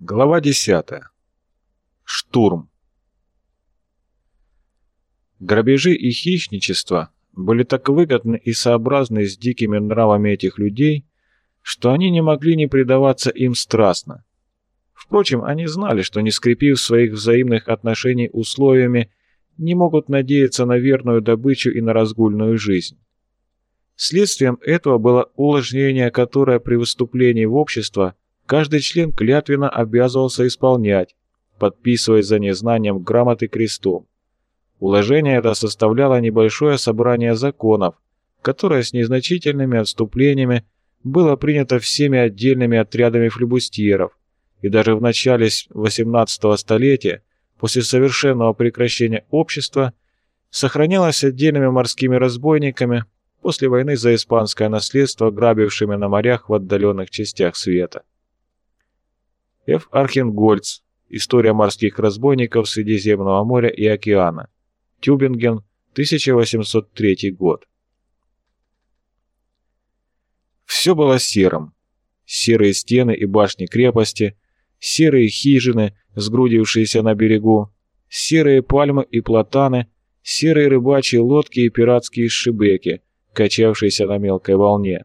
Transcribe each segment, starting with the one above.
Глава 10. Штурм. Грабежи и хищничество были так выгодны и сообразны с дикими нравами этих людей, что они не могли не предаваться им страстно. Впрочем, они знали, что не скрепив своих взаимных отношений условиями, не могут надеяться на верную добычу и на разгульную жизнь. Следствием этого было уложнение, которое при выступлении в общество – каждый член клятвенно обязывался исполнять, подписываясь за незнанием грамоты крестом. Уложение это составляло небольшое собрание законов, которое с незначительными отступлениями было принято всеми отдельными отрядами флебустьеров, и даже в начале XVIII столетия, после совершенного прекращения общества, сохранялось отдельными морскими разбойниками после войны за испанское наследство, грабившими на морях в отдаленных частях света. Ф. Архенгольц. История морских разбойников Средиземного моря и океана. Тюбинген, 1803 год. Все было серым. Серые стены и башни крепости, серые хижины, сгрудившиеся на берегу, серые пальмы и платаны, серые рыбачьи лодки и пиратские шибеки, качавшиеся на мелкой волне.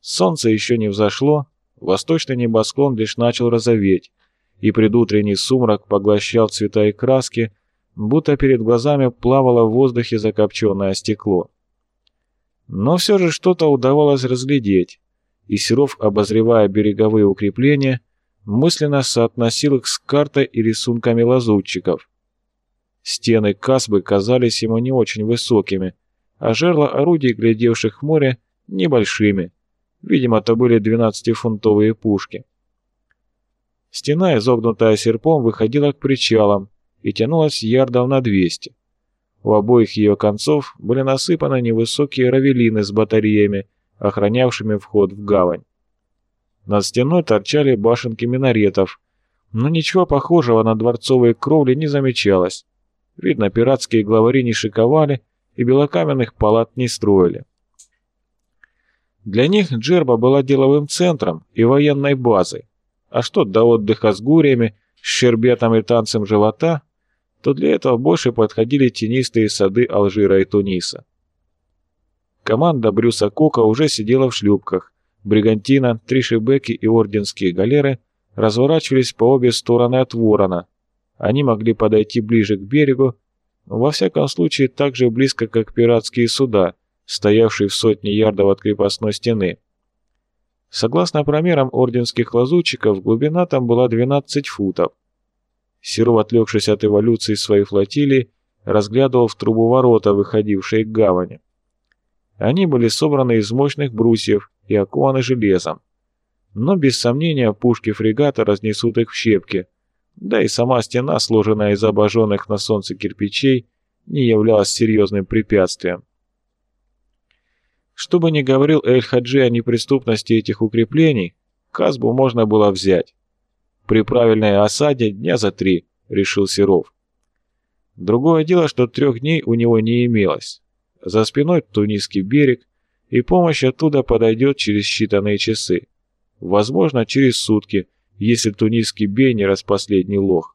Солнце еще не взошло, Восточный небосклон лишь начал розоветь, и предутренний сумрак поглощал цвета и краски, будто перед глазами плавало в воздухе закопченное стекло. Но все же что-то удавалось разглядеть, и Серов, обозревая береговые укрепления, мысленно соотносил их с картой и рисунками лазутчиков. Стены Касбы казались ему не очень высокими, а жерла орудий, глядевших в море, небольшими – Видимо, это были 12-фунтовые пушки. Стена, изогнутая серпом, выходила к причалам и тянулась ярдов на 200. У обоих ее концов были насыпаны невысокие равелины с батареями, охранявшими вход в гавань. Над стеной торчали башенки минаретов, но ничего похожего на дворцовые кровли не замечалось. Видно, пиратские главари не шиковали и белокаменных палат не строили. Для них Джерба была деловым центром и военной базой, а что до отдыха с гуриями, с щербетом и танцем живота, то для этого больше подходили тенистые сады Алжира и Туниса. Команда Брюса Кока уже сидела в шлюпках. Бригантина, три и орденские галеры разворачивались по обе стороны от Ворона. Они могли подойти ближе к берегу, во всяком случае так же близко, как пиратские суда – стоявший в сотне ярдов от крепостной стены. Согласно промерам орденских лазутчиков, глубина там была 12 футов. Серов, отвлекшись от эволюции своей флотилии, разглядывал в трубу ворота, выходившие к гавани. Они были собраны из мощных брусьев и окованы железом. Но без сомнения пушки фрегата разнесут их в щепки, да и сама стена, сложенная из обожженных на солнце кирпичей, не являлась серьезным препятствием. Что бы ни говорил Эль-Хаджи о неприступности этих укреплений, Казбу можно было взять. При правильной осаде дня за три, решил Серов. Другое дело, что трех дней у него не имелось. За спиной Тунисский берег, и помощь оттуда подойдет через считанные часы. Возможно, через сутки, если Тунисский бей не распоследний лох.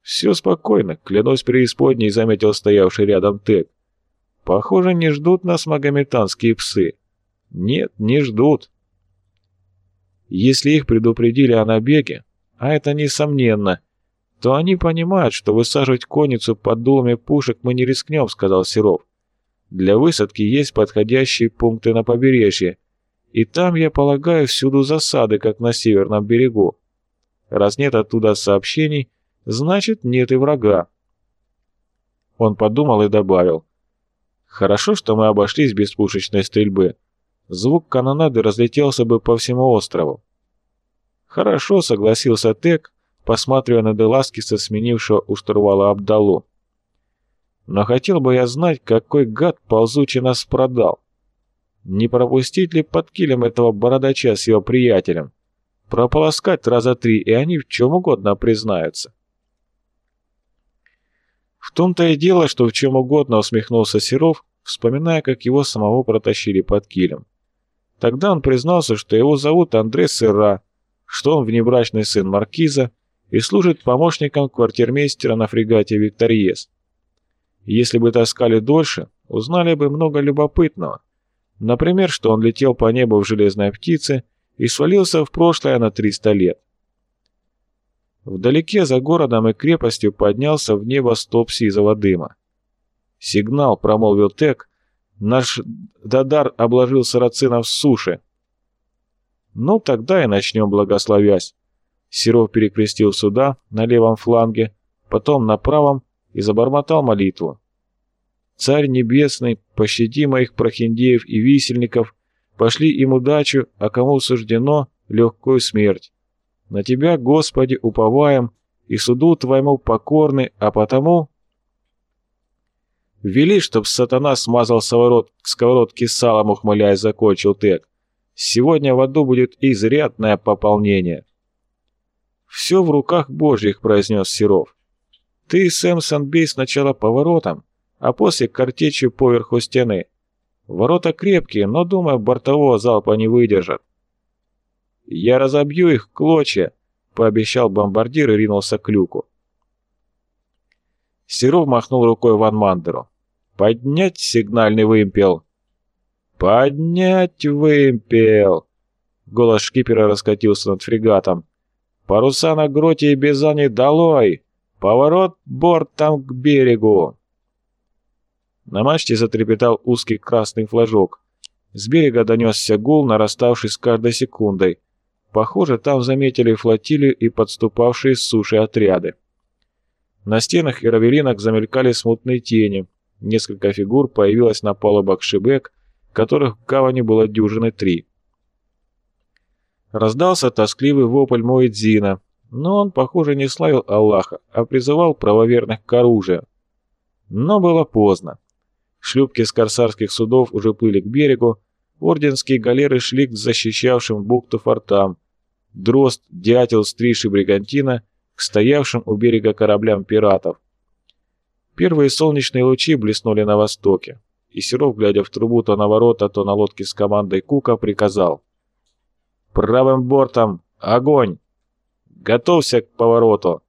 «Все спокойно, клянусь преисподней», — заметил стоявший рядом Тек. Похоже, не ждут нас магометанские псы. Нет, не ждут. Если их предупредили о набеге, а это несомненно, то они понимают, что высаживать конницу под дулами пушек мы не рискнем, сказал Серов. Для высадки есть подходящие пункты на побережье, и там, я полагаю, всюду засады, как на северном берегу. Раз нет оттуда сообщений, значит нет и врага. Он подумал и добавил. Хорошо, что мы обошлись без пушечной стрельбы. Звук канонады разлетелся бы по всему острову. Хорошо, согласился Тек, посматривая на Деласкиса, сменившего у штурвала Абдалу. Но хотел бы я знать, какой гад ползучий нас продал. Не пропустить ли под килем этого бородача с его приятелем? Прополоскать раза три, и они в чем угодно признаются. В том-то и дело, что в чем угодно усмехнулся Серов, вспоминая, как его самого протащили под килем. Тогда он признался, что его зовут Андре Сыра, что он внебрачный сын маркиза и служит помощником квартирмейстера на фрегате «Викториес». Если бы таскали дольше, узнали бы много любопытного. Например, что он летел по небу в железной птице и свалился в прошлое на 300 лет. Вдалеке за городом и крепостью поднялся в небо столб сизого дыма. «Сигнал», — промолвил Тек, — «наш Дадар обложил сарацинов с суши». «Ну, тогда и начнем, благословясь». Серов перекрестил сюда, на левом фланге, потом на правом и забормотал молитву. «Царь небесный, пощади моих прохиндеев и висельников, пошли им удачу, а кому суждено легкую смерть. На Тебя, Господи, уповаем, и суду Твоему покорны, а потому...» «Вели, чтоб сатана смазал сковород, сковородки салом, ухмыляясь, закончил Тек. Сегодня в аду будет изрядное пополнение». «Все в руках Божьих», — произнес Серов. «Ты, Сэмсон, бей сначала поворотом, а после картечью поверху стены. Ворота крепкие, но, думаю, бортового залпа не выдержат. «Я разобью их в клочья», — пообещал бомбардир и ринулся к люку. Серов махнул рукой Ван Мандеру. «Поднять сигнальный вымпел!» «Поднять вымпел!» Голос шкипера раскатился над фрегатом. «Паруса на гроте и бизане долой! Поворот бортом к берегу!» На мачте затрепетал узкий красный флажок. С берега донесся гул, нараставший с каждой секундой. Похоже, там заметили флотилию и подступавшие с суши отряды. На стенах и равелинах замелькали смутные тени. Несколько фигур появилось на палубах шибек, которых в гавани было дюжины три. Раздался тоскливый вопль Моэдзина, но он, похоже, не славил Аллаха, а призывал правоверных к оружию. Но было поздно. Шлюпки с корсарских судов уже плыли к берегу, орденские галеры шли к защищавшим бухту фортам, дрозд, дятел, стриж и бригантина к стоявшим у берега кораблям пиратов. Первые солнечные лучи блеснули на востоке, и Серов, глядя в трубу то на ворота, то на лодки с командой Кука, приказал «Правым бортом! Огонь! Готовься к повороту!»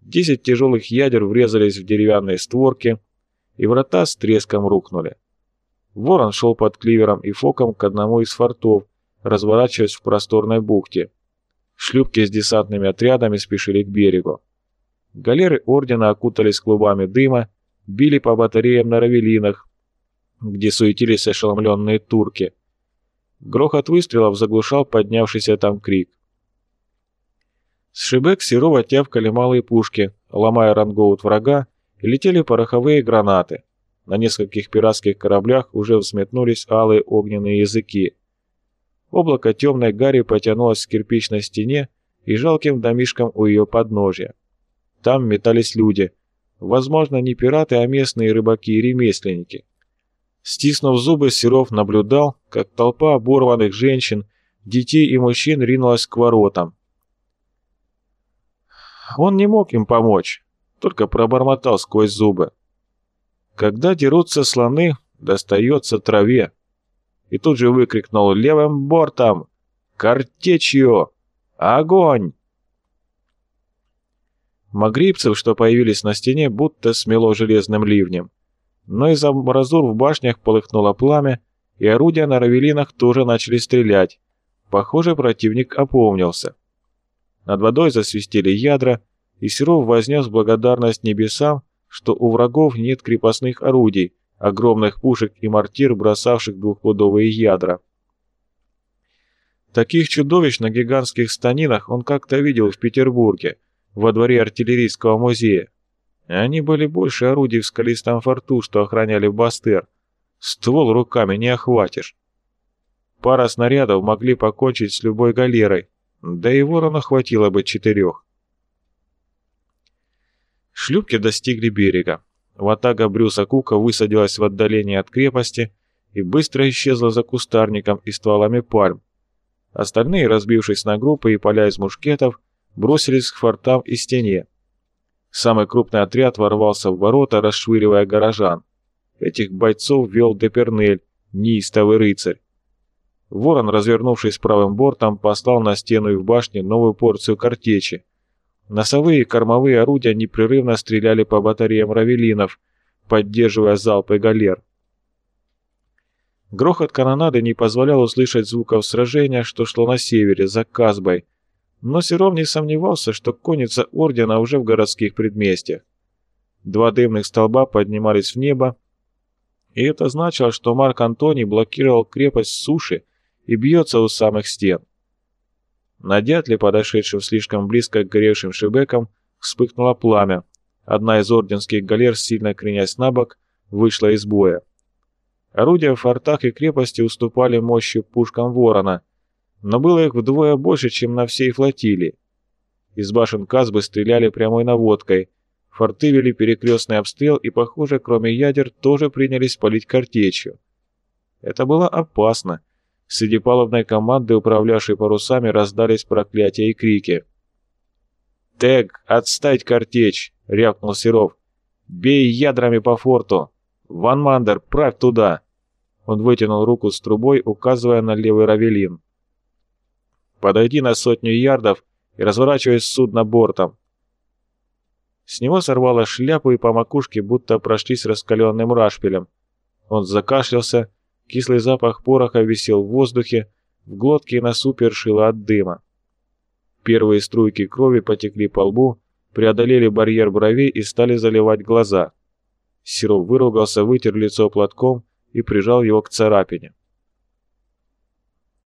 Десять тяжелых ядер врезались в деревянные створки, и врата с треском рухнули. Ворон шел под кливером и фоком к одному из фортов, разворачиваясь в просторной бухте. Шлюпки с десантными отрядами спешили к берегу. Галеры ордена окутались клубами дыма, били по батареям на равелинах, где суетились ошеломленные турки. Грохот выстрелов заглушал поднявшийся там крик. С шибек Серова тявкали малые пушки, ломая рангоут врага летели пороховые гранаты. На нескольких пиратских кораблях уже взметнулись алые огненные языки. Облако темной гари потянулось к кирпичной стене и жалким домишкам у ее подножья. Там метались люди. Возможно, не пираты, а местные рыбаки и ремесленники. Стиснув зубы, Серов наблюдал, как толпа оборванных женщин, детей и мужчин ринулась к воротам. Он не мог им помочь только пробормотал сквозь зубы. Когда дерутся слоны, достается траве. И тут же выкрикнул левым бортом «Картечью! Огонь!» Магрибцев, что появились на стене, будто смело железным ливнем. Но из амбразур в башнях полыхнуло пламя, и орудия на равелинах тоже начали стрелять. Похоже, противник опомнился. Над водой засвистели ядра, и Серов вознес благодарность небесам, что у врагов нет крепостных орудий, огромных пушек и мортир, бросавших двухходовые ядра. Таких чудовищ на гигантских станинах он как-то видел в Петербурге, во дворе артиллерийского музея. Они были больше орудий в скалистом форту, что охраняли Бастер. Ствол руками не охватишь. Пара снарядов могли покончить с любой галерой, да и ворона хватило бы четырех. Шлюпки достигли берега. Ватага Брюса Кука высадилась в отдалении от крепости и быстро исчезла за кустарником и стволами пальм. Остальные, разбившись на группы и поля из мушкетов, бросились к фортам и стене. Самый крупный отряд ворвался в ворота, расшвыривая горожан. Этих бойцов вел Депернель, неистовый рыцарь. Ворон, развернувшись правым бортом, послал на стену и в башне новую порцию картечи. Носовые и кормовые орудия непрерывно стреляли по батареям равелинов, поддерживая залпы галер. Грохот канонады не позволял услышать звуков сражения, что шло на севере, за Казбой, но Серов не сомневался, что конница Ордена уже в городских предместьях. Два дымных столба поднимались в небо, и это значило, что Марк Антоний блокировал крепость суши и бьется у самых стен. На дятле, подошедшем слишком близко к горевшим шибекам, вспыхнуло пламя. Одна из орденских галер, сильно кренясь на бок, вышла из боя. Орудия в фортах и крепости уступали мощью пушкам Ворона, но было их вдвое больше, чем на всей флотилии. Из башен Казбы стреляли прямой наводкой, форты вели перекрестный обстрел и, похоже, кроме ядер, тоже принялись палить картечью. Это было опасно. Среди палубной команды, управлявшей парусами, раздались проклятия и крики. «Тег, отстать картечь!» — рявкнул Серов. «Бей ядрами по форту! Ван Мандер, правь туда!» Он вытянул руку с трубой, указывая на левый равелин. «Подойди на сотню ярдов и разворачивай судно бортом». С него сорвало шляпу и по макушке будто прошлись раскаленным рашпилем. Он закашлялся, кислый запах пороха висел в воздухе, в глотке и носу першило от дыма. Первые струйки крови потекли по лбу, преодолели барьер бровей и стали заливать глаза. Серов выругался, вытер лицо платком и прижал его к царапине.